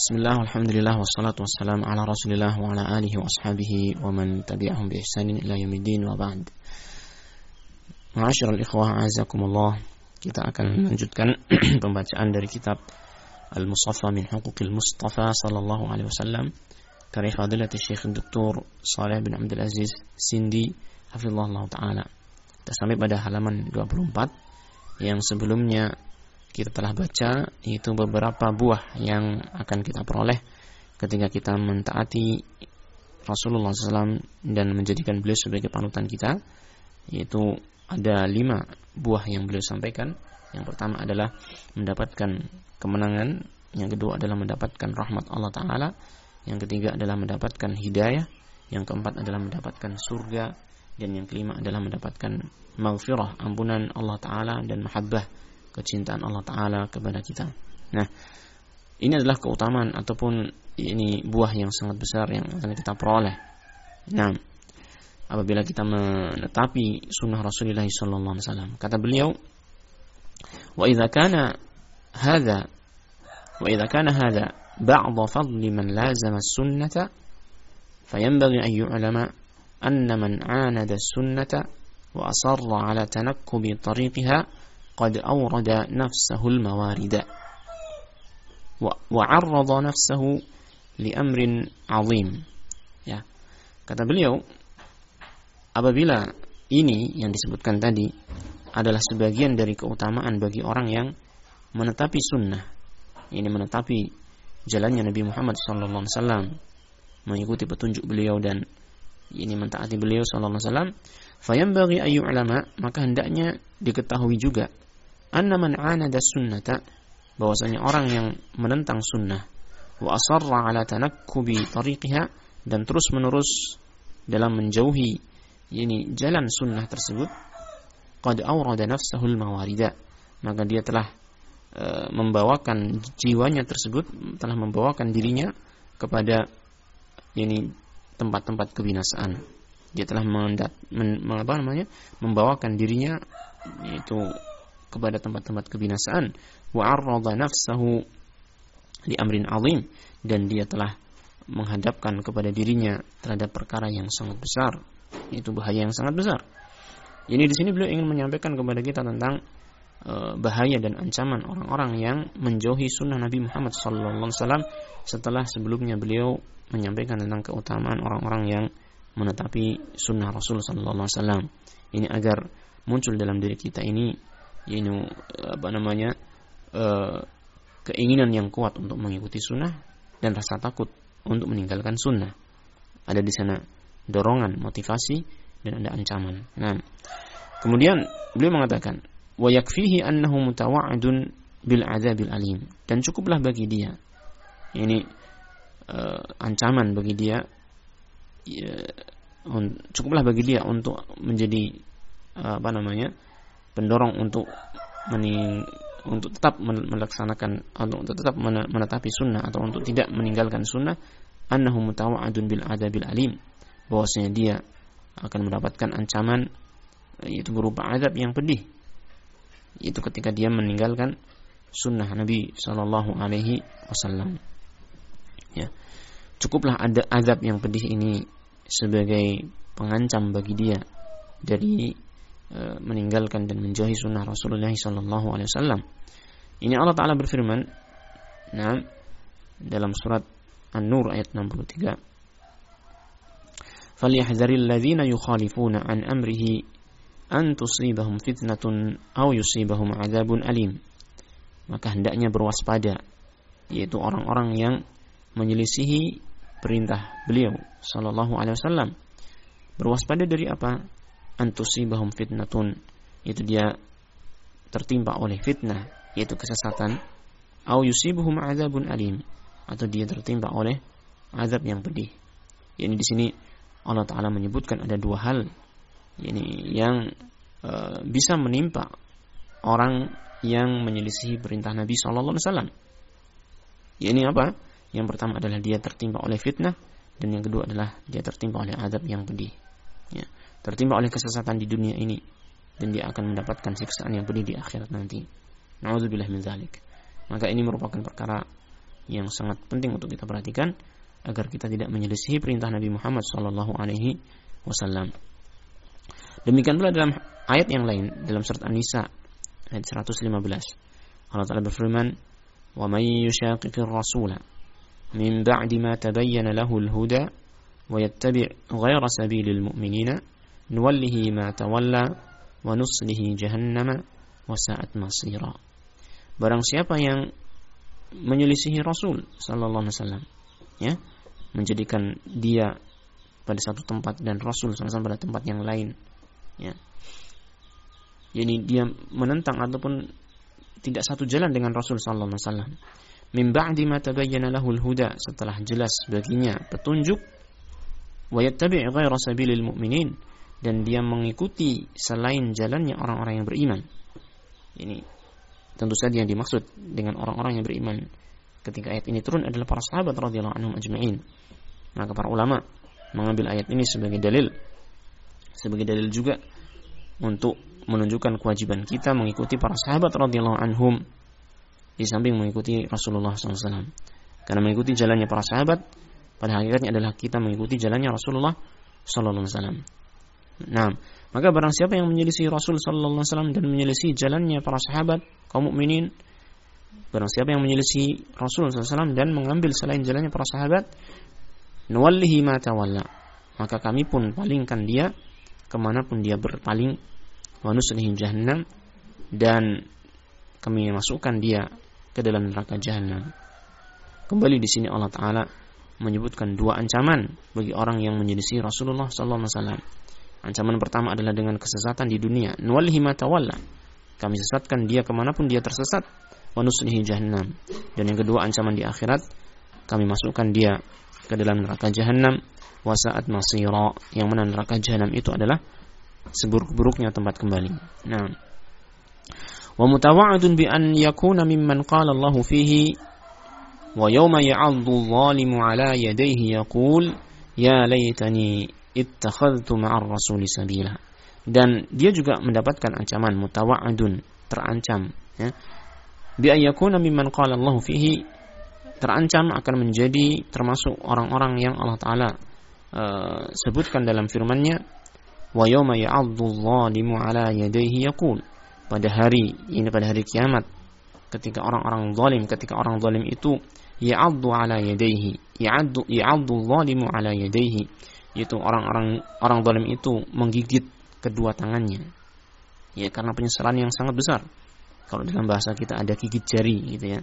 Bismillah, alhamdulillah, wassalatu wassalamu ala rasulillah wa ala alihi wa ashabihi wa man tabi'ahum bi ihsanin ila yamidin wa ba'd Ma'asyiral ikhwah, azakumullah Kita akan melanjutkan pembacaan dari kitab Al-Mustafa min Huquqil Mustafa sallallahu alaihi wasallam karya fadilat Syekh Dr. Saleh bin Abdul Aziz Sindi hafizallahu taala. Kita sampai pada halaman 24 yang sebelumnya kita telah baca itu beberapa buah yang akan kita peroleh ketika kita mentaati Rasulullah SAW dan menjadikan beliau sebagai panutan kita yaitu ada lima buah yang beliau sampaikan. Yang pertama adalah mendapatkan kemenangan yang kedua adalah mendapatkan rahmat Allah Ta'ala yang ketiga adalah mendapatkan hidayah yang keempat adalah mendapatkan surga dan yang kelima adalah mendapatkan maghfirah ampunan Allah Ta'ala dan mahabbah kecintaan Allah Ta'ala kepada kita. Nah, ini adalah keutamaan ataupun ini buah yang sangat besar yang akan kita peroleh. Nah, apabila kita menetapi sunnah Rasulullah SAW, kata beliau, wa idza kana hadza wa idza kana hadza ba'd fadli man lazama fayanbaghi an yu'lama anna man 'anada as-sunnata wa asarra 'ala tanakkubi tariqiha قد أورد نفسه الموارد وعرض نفسه لأمر عظيم ya kata beliau apabila ini yang disebutkan tadi adalah sebagian dari keutamaan bagi orang yang menetapi sunnah ini menetapi jalannya Nabi Muhammad SAW mengikuti petunjuk beliau dan ini mentaati beliau sallallahu alaihi wasallam fayambaghi ayu ulama maka hendaknya diketahui juga anna man anada sunnata bahwasanya orang yang menentang sunnah wa asarra ala tanakkubi tariqiha dan terus menerus dalam menjauhi ini jalan sunnah tersebut qad awrada nafsahu mawarida maka dia telah e, membawakan jiwanya tersebut telah membawakan dirinya kepada ini tempat-tempat kebinasaan. Dia telah mendat, men, apa namanya membawakan dirinya yaitu kepada tempat-tempat kebinasaan. Wa arrada nafsahu li amrin azim. Dan dia telah menghadapkan kepada dirinya terhadap perkara yang sangat besar. Itu bahaya yang sangat besar. Ini di sini beliau ingin menyampaikan kepada kita tentang uh, bahaya dan ancaman orang-orang yang menjauhi sunnah Nabi Muhammad SAW setelah sebelumnya beliau menyampaikan tentang keutamaan orang-orang yang menetapi sunnah Rasul SAW ini agar muncul dalam diri kita ini ini apa namanya uh, keinginan yang kuat untuk mengikuti sunnah dan rasa takut untuk meninggalkan sunnah. Ada di sana dorongan, motivasi dan ada ancaman. Nah, kemudian beliau mengatakan, wa yakfihi annahu mutawa'adun bil adzabil alim dan cukuplah bagi dia ini uh, ancaman bagi dia ya, cukuplah bagi dia untuk menjadi uh, apa namanya pendorong untuk mening untuk tetap melaksanakan untuk tetap menetapi sunnah atau untuk tidak meninggalkan sunnah annahu mutawa'adun bil adabil alim. Bahwasanya dia akan mendapatkan ancaman yaitu berupa adab yang pedih. Itu ketika dia meninggalkan sunnah Nabi Shallallahu Alaihi Wasallam. Ya. Cukuplah ada azab yang pedih ini sebagai pengancam bagi dia dari meninggalkan dan menjauhi sunnah Rasulullah Sallallahu Alaihi Wasallam. Ini Allah Taala berfirman, nah dalam surat An-Nur ayat 63. فليحذر الذين يخالفون عن أمره أن تصيبهم فتنة أو يصيبهم عذاب أليم maka hendaknya berwaspada yaitu orang-orang yang menyelisihi perintah beliau sallallahu alaihi wasallam berwaspada dari apa antusibahum fitnatun itu dia tertimpa oleh fitnah yaitu kesesatan au yusibuhum adzabun alim atau dia tertimpa oleh azab yang pedih. Yani di sini Allah taala menyebutkan ada dua hal yani yang e, bisa menimpa orang yang menyelisihi perintah Nabi sallallahu alaihi wasallam. Yani apa? Yang pertama adalah dia tertimpa oleh fitnah dan yang kedua adalah dia tertimpa oleh azab yang pedih. Tertimpa oleh kesesatan di dunia ini dan dia akan mendapatkan siksaan yang pedih di akhirat nanti. Nauzubillah min dzalik. Maka ini merupakan perkara yang sangat penting untuk kita perhatikan agar kita tidak menyelisihi perintah Nabi Muhammad sallallahu alaihi wasallam. Demikian pula dalam ayat yang lain dalam surat An-Nisa ayat 115. Allah Taala berfirman, "Wa may yushaqiqir rasula min ba'di ma tabayyana lahu al-huda wa yattabi' ghayra sabilil mu'minina nuwallihi ma tawalla wa nuslihi jahannama wa sa'at masira." Barang siapa yang menyelisihi Rasul sallallahu alaihi wasallam ya menjadikan dia pada satu tempat dan Rasul SAW pada tempat yang lain ya jadi dia menentang ataupun tidak satu jalan dengan Rasul sallallahu alaihi wasallam min ba'di ma tabayyana lahul huda setelah jelas baginya petunjuk wa yattabi' ghayra sabilil mu'minin dan dia mengikuti selain jalannya orang-orang yang beriman ini Tentu saja yang dimaksud dengan orang-orang yang beriman ketika ayat ini turun adalah para sahabat radhiyallahu anhum ajma'in. Maka para ulama mengambil ayat ini sebagai dalil sebagai dalil juga untuk menunjukkan kewajiban kita mengikuti para sahabat radhiyallahu anhum di samping mengikuti Rasulullah SAW. Karena mengikuti jalannya para sahabat pada hakikatnya adalah kita mengikuti jalannya Rasulullah SAW. Nah, maka barang siapa yang menyelisih Rasul sallallahu alaihi wasallam dan menyelisih jalannya para sahabat kaum mukminin, barang siapa yang menyelisih Rasul sallallahu alaihi dan mengambil selain jalannya para sahabat, nuwallihi ma tawalla. Maka kami pun palingkan dia ke mana pun dia berpaling wa nuslihi jahannam dan kami masukkan dia ke dalam neraka jahanam. Kembali di sini Allah taala menyebutkan dua ancaman bagi orang yang menyelisih Rasulullah sallallahu alaihi wasallam. Ancaman pertama adalah dengan kesesatan di dunia. Nuwallihi ma tawalla. Kami sesatkan dia ke mana pun dia tersesat. Wa nuslihi jahannam. Dan yang kedua ancaman di akhirat. Kami masukkan dia ke dalam neraka jahannam. Wa sa'at masira. Yang mana neraka jahannam itu adalah seburuk-buruknya tempat kembali. Nah. Wa mutawa'adun bi an yakuna mimman qala Allah fihi wa yawma ya'addu adh-dhalimu ala yadayhi yaqul ya laitani ittakhadtu ma'ar rasuli sabila. Dan dia juga mendapatkan ancaman mutawa'adun, terancam ya. Bi ayyakuna mimman qala Allah fihi terancam akan menjadi termasuk orang-orang yang Allah taala uh, sebutkan dalam firman-Nya wa yawma ya'addu dhalimu ala yadayhi yaqul pada hari ini pada hari kiamat ketika orang-orang zalim ketika orang zalim itu ya'addu ala yadayhi ya'addu ya'addu dhalimu ala yadayhi yaitu orang-orang orang zalim itu menggigit kedua tangannya. Ya karena penyesalan yang sangat besar. Kalau dalam bahasa kita ada gigit jari gitu ya.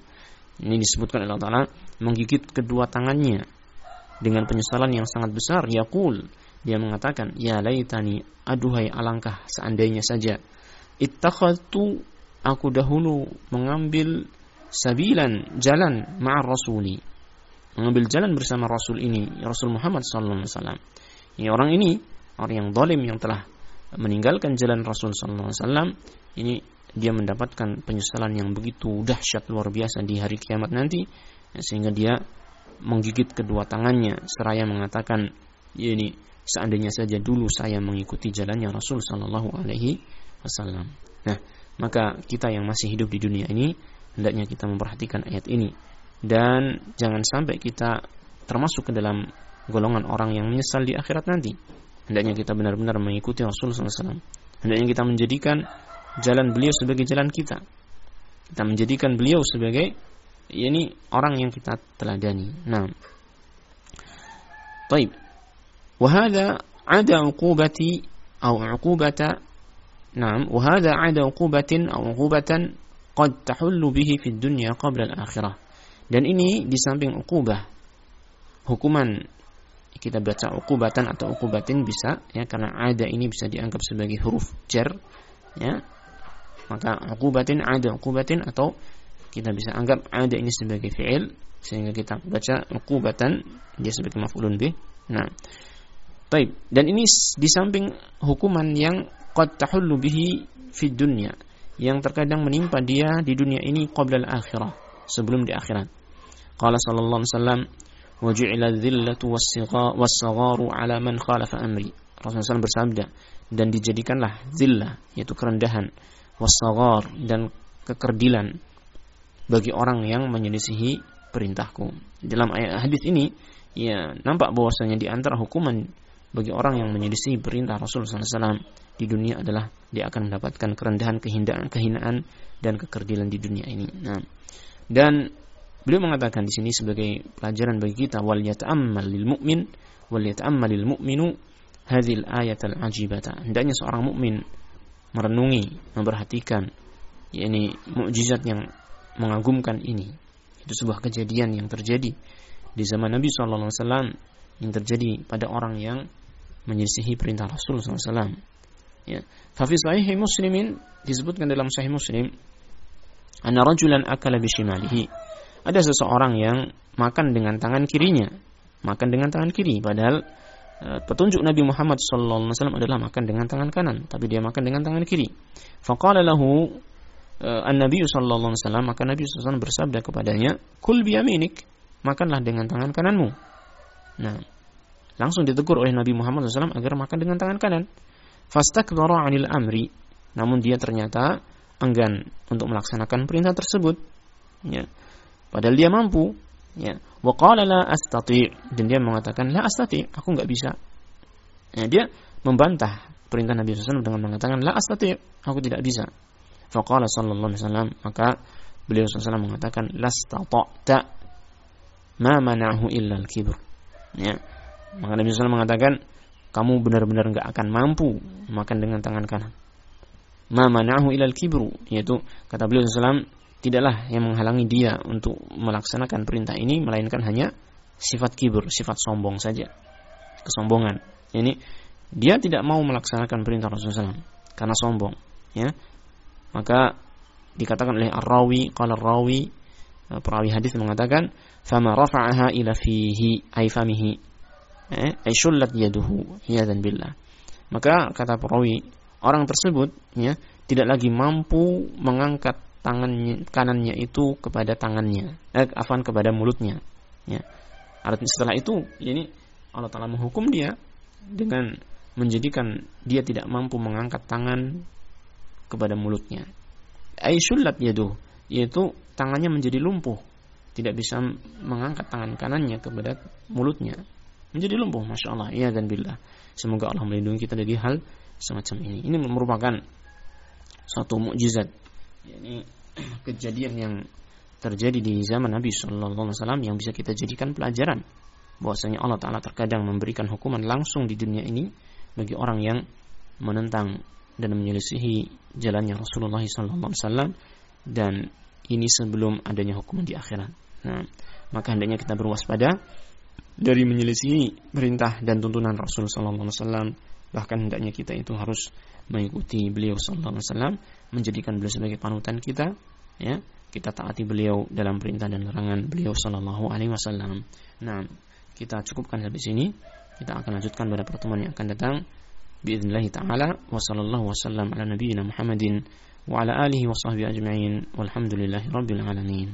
Ini disebutkan oleh Allah Taala menggigit kedua tangannya dengan penyesalan yang sangat besar. Yaqul dia mengatakan ya laitani aduhai alangkah seandainya saja. Ittakhadtu aku dahulu mengambil sabilan jalan ma'ar rasuli mengambil jalan bersama Rasul ini, Rasul Muhammad sallallahu alaihi wasallam. Ya, orang ini, orang yang zalim yang telah meninggalkan jalan Rasul sallallahu alaihi wasallam, ini dia mendapatkan penyesalan yang begitu dahsyat luar biasa di hari kiamat nanti sehingga dia menggigit kedua tangannya seraya mengatakan ya ini seandainya saja dulu saya mengikuti jalannya Rasul sallallahu alaihi wasallam. Nah, maka kita yang masih hidup di dunia ini hendaknya kita memperhatikan ayat ini dan jangan sampai kita termasuk ke dalam golongan orang yang menyesal di akhirat nanti. Hendaknya kita benar-benar mengikuti Rasulullah SAW. Hendaknya kita menjadikan jalan beliau sebagai jalan kita. Kita menjadikan beliau sebagai ini orang yang kita teladani. Nah, طيب وهذا عدا عقوبة أو عقوبة نعم وهذا عدا عقوبة أو عقوبة قد تحل به في الدنيا قبل الآخرة dan ini di samping ukubah hukuman kita baca ukubatan atau ukubatin bisa ya karena ada ini bisa dianggap sebagai huruf jar ya maka ukubatin ada ukubatin atau kita bisa anggap ada ini sebagai fi'il sehingga kita baca ukubatan dia sebagai maf'ulun bih nah Taib. Dan ini di samping hukuman yang qad tahullu bihi fid dunya yang terkadang menimpa dia di dunia ini qabla al-akhirah sebelum di akhirat. Qala sallallahu alaihi wasallam wa ju'ila dhillatu was-sagharu ala man khalafa amri. Rasulullah SAW bersabda dan dijadikanlah zillah yaitu kerendahan was dan kekerdilan bagi orang yang menyelisihi perintahku. Dalam ayat hadis ini ya nampak bahwasanya di antara hukuman bagi orang yang menyelisihi perintah Rasul SAW di dunia adalah dia akan mendapatkan kerendahan, kehinaan, kehinaan dan kekerdilan di dunia ini. Nah, dan beliau mengatakan di sini sebagai pelajaran bagi kita wal yata'ammal lil mu'min wal yata'ammal lil mu'minu hadhil ayat al ajibata. Hendaknya seorang mukmin merenungi, memperhatikan yakni mukjizat yang mengagumkan ini. Itu sebuah kejadian yang terjadi di zaman Nabi SAW yang terjadi pada orang yang menyisihi perintah Rasul SAW. Ya. Fafi sahih muslimin disebutkan dalam sahih muslim Anna rajulan akala bishimalihi Ada seseorang yang makan dengan tangan kirinya. Makan dengan tangan kiri. Padahal uh, petunjuk Nabi Muhammad SAW adalah makan dengan tangan kanan Tapi dia makan dengan tangan kiri. Faqala lahu uh, An-Nabi SAW Maka Nabi SAW bersabda kepadanya Kul biyaminik Makanlah dengan tangan kananmu. Nah Langsung ditegur oleh Nabi Muhammad SAW agar makan dengan tangan kanan. Fastakbara 'anil amri namun dia ternyata enggan untuk melaksanakan perintah tersebut. Ya padahal dia mampu. Ya. Wa qala la astati. Dan dia mengatakan la astati aku enggak bisa. Ya, dia membantah perintah Nabi SAW dengan mengatakan la astati aku tidak bisa. Faqala sallallahu alaihi wasallam maka beliau SAW mengatakan lastata'ta ma mana'hu illa al-kibr. Ya. Maka Nabi SAW mengatakan kamu benar-benar nggak akan mampu makan dengan tangan kanan. Ma manahu ilal kibru yaitu kata beliau SAW tidaklah yang menghalangi dia untuk melaksanakan perintah ini melainkan hanya sifat kibur, sifat sombong saja. Kesombongan. Ini dia tidak mau melaksanakan perintah Rasulullah SAW karena sombong, ya. Maka dikatakan oleh Ar-Rawi, qala Ar-Rawi eh, perawi hadis mengatakan, "Fama rafa'aha ila fihi ay famihi." eh, syullat yaduhu ya dan billah maka kata perawi orang tersebut ya tidak lagi mampu mengangkat tangannya kanannya itu kepada tangannya. Eh, afan kepada mulutnya. Ya. Artinya setelah itu ini Allah Taala menghukum dia dengan menjadikan dia tidak mampu mengangkat tangan kepada mulutnya. Aisyullat yaduh yaitu tangannya menjadi lumpuh. Tidak bisa mengangkat tangan kanannya kepada mulutnya. Menjadi lumpuh masya Allah. Ya dan billah. Semoga Allah melindungi kita dari hal semacam ini. Ini merupakan suatu mukjizat. Ini kejadian yang terjadi di zaman Nabi Shallallahu Alaihi Wasallam yang bisa kita jadikan pelajaran bahwasanya Allah Taala terkadang memberikan hukuman langsung di dunia ini bagi orang yang menentang dan menyelisihi jalannya Rasulullah Sallallahu Alaihi Wasallam dan ini sebelum adanya hukuman di akhirat. Nah, maka hendaknya kita berwaspada dari menyelisih perintah dan tuntunan Rasul sallallahu alaihi wasallam bahkan hendaknya kita itu harus mengikuti beliau sallallahu alaihi wasallam menjadikan beliau sebagai panutan kita ya kita taati beliau dalam perintah dan larangan beliau sallallahu alaihi wasallam nah kita cukupkan sampai sini kita akan lanjutkan pada pertemuan yang akan datang باذن taala wa sallallahu wasallam ala nabiyyina Muhammadin wa ala alihi wa sahbihi ajma'in walhamdulillahi rabbil alamin